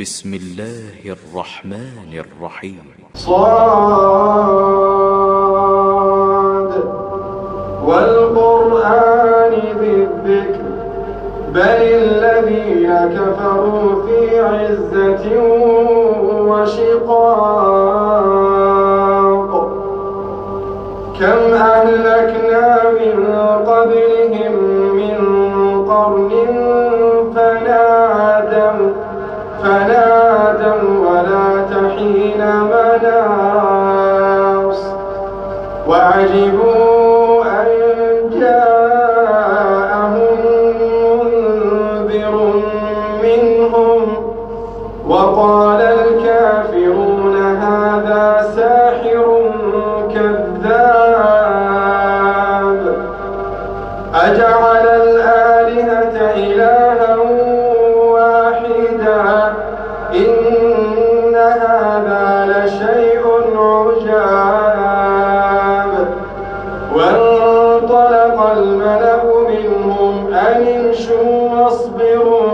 بسم الله الرحمن الرحيم. صاد والقرآن ذي بل الذين كفروا في عزة وشقاق. كم أهلكنا من وعجبوا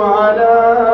على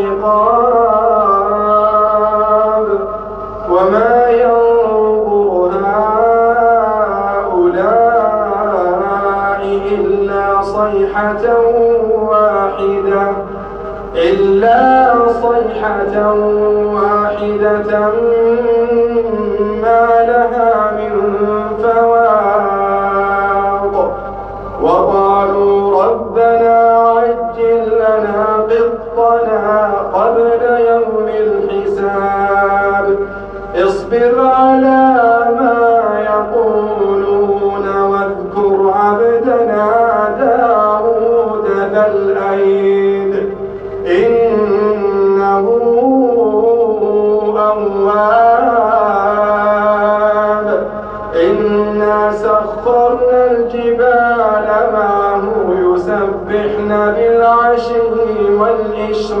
فحق عبدنا داود ذا الأيد إنه أواب. إنا سخرنا الجبال معه يسبحن بالعشي والإشراق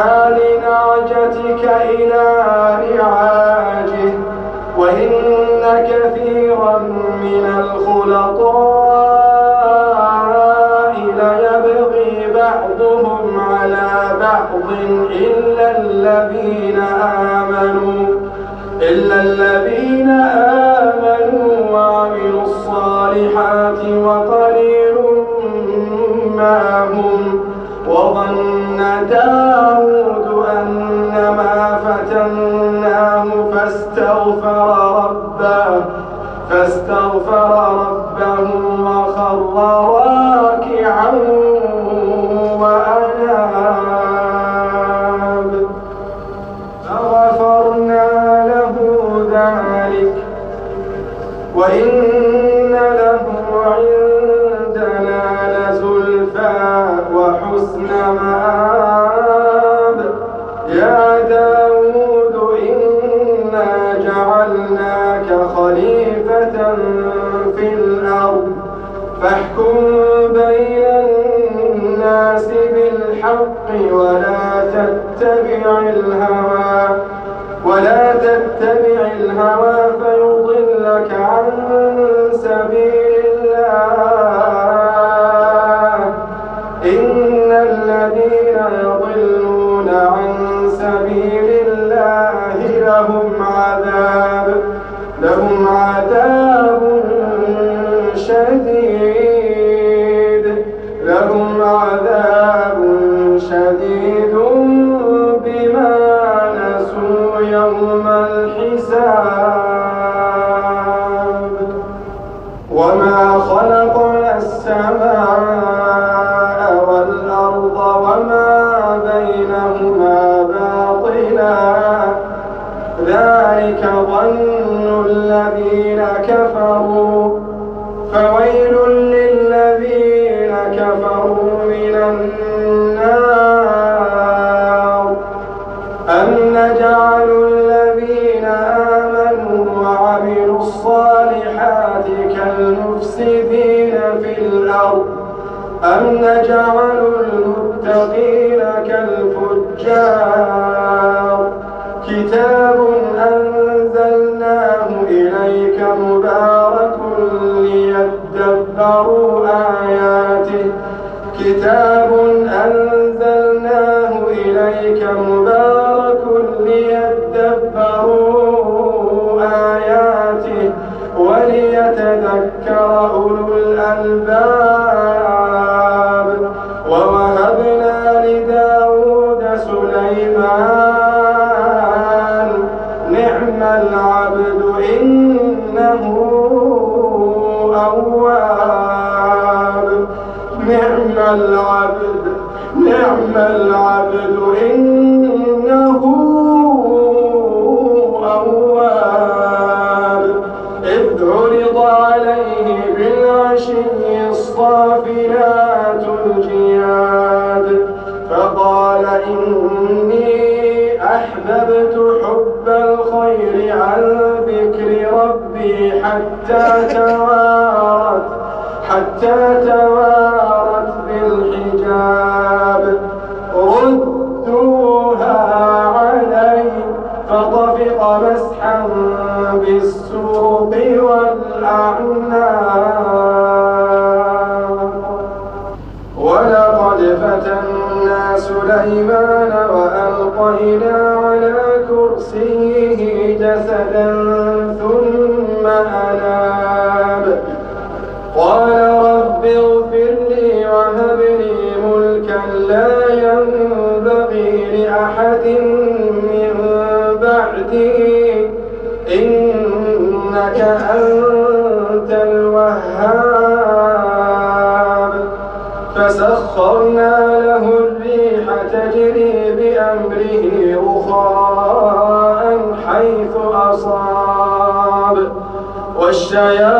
بسؤال نعجتك إلى نعاجه وإن كثيرا من الخلطاء ليبغي بعضهم على بعض إلا الذين آمنوا إلا الذين فاستغفر ربه فاستغفر ربه وخر راكعا. بالحق ولا تتبع الهوى ولا تتبع الهوى فيضلك عن أم نجعل المتقين كالفجار؟ كتاب أنزلناه إليك مبارك ليدبروا آياته. كتاب العبد إنه أواب. نعم العبد نعم العبد إنه حتى توارت حتى توارت بالحجاب. ردوها علي فطفق مسحا بالسوق والأعناق. ولقد فتنا سليمان إنك أنت الوهاب. فسخرنا له الريح تجري بأمره رخاء حيث أصاب. والشياطين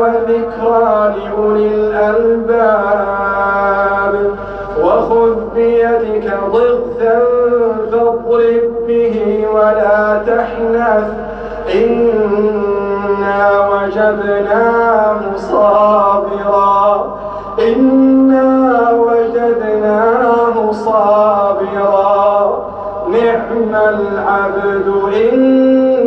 وذكرى لأولي الألباب. وخذ بيدك ضغثا فاضرب به ولا تحنث. إنا وجدناه صابرا إنا وجدناه صابرا نعم العبد إنه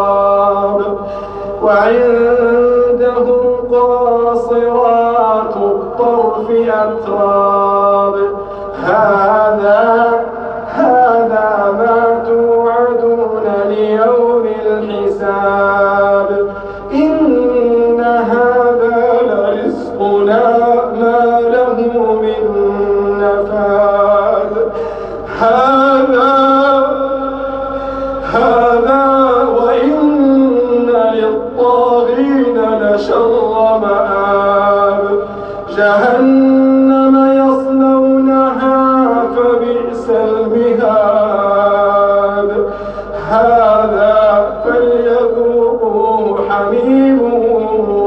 وعندهم قاصرات الطرف أتراب. هذا حميم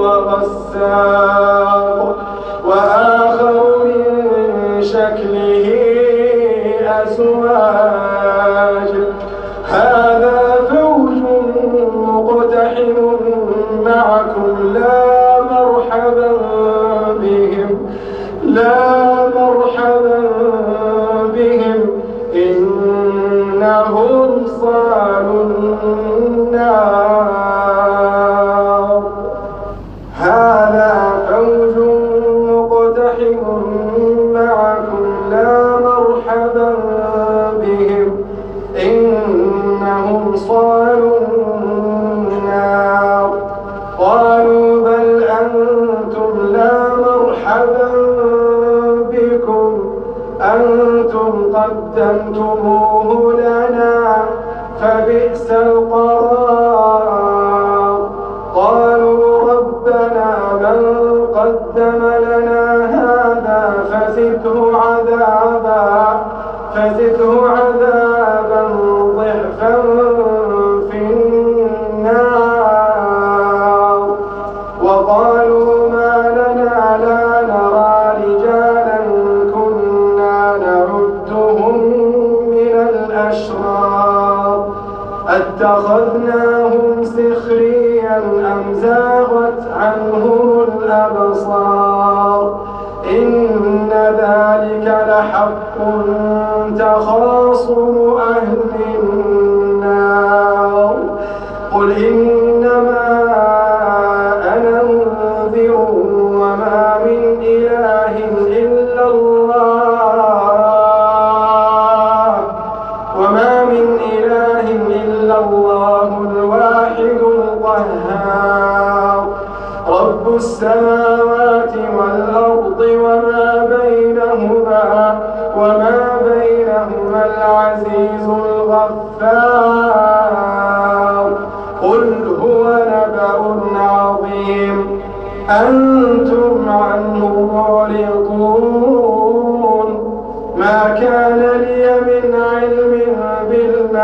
وغساق وآخر من شكله قدمتموه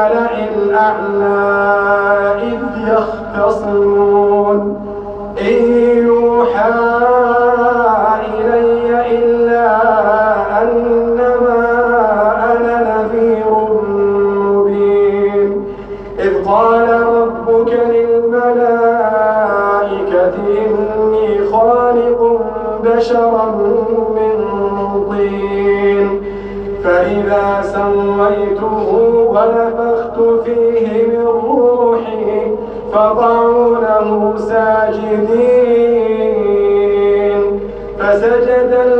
بالملأ الأعلى إذ يختصمون. إن فقعوا له ساجدين. فسجد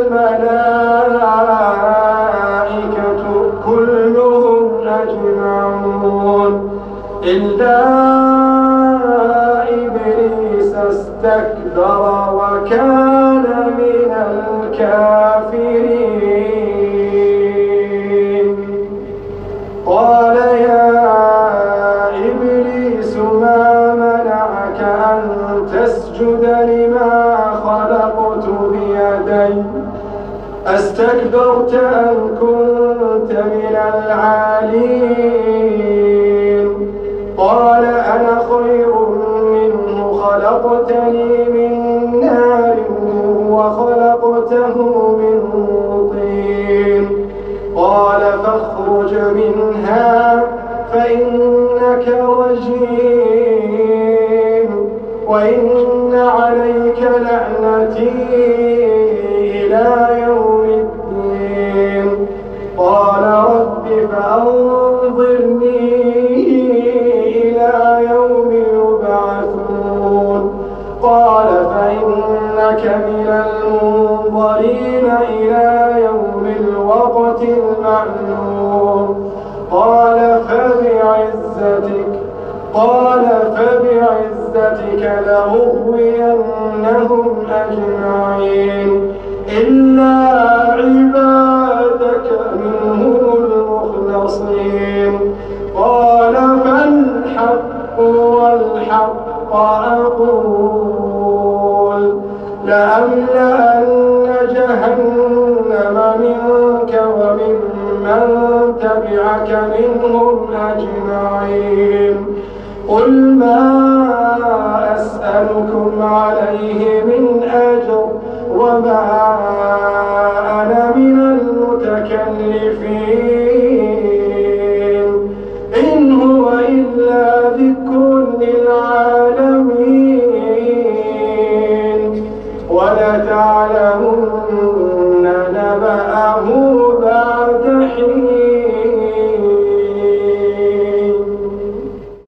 أستكبرت أم كنت من العالين. قال أنا خير منه خلقتني من نار وخلقته من طين. قال فاخرج منها فإنك رجيم وإن عليك لعنتي. قال فإنك من المنظرين إلى يوم الوقت المعلوم. قال فبعزتك قال فبعزتك لأغوينهم أجمعين. إلا من تبعك منهم أجمعين. قل ما أسألكم عليه من أجر وما أنا من المتكلفين.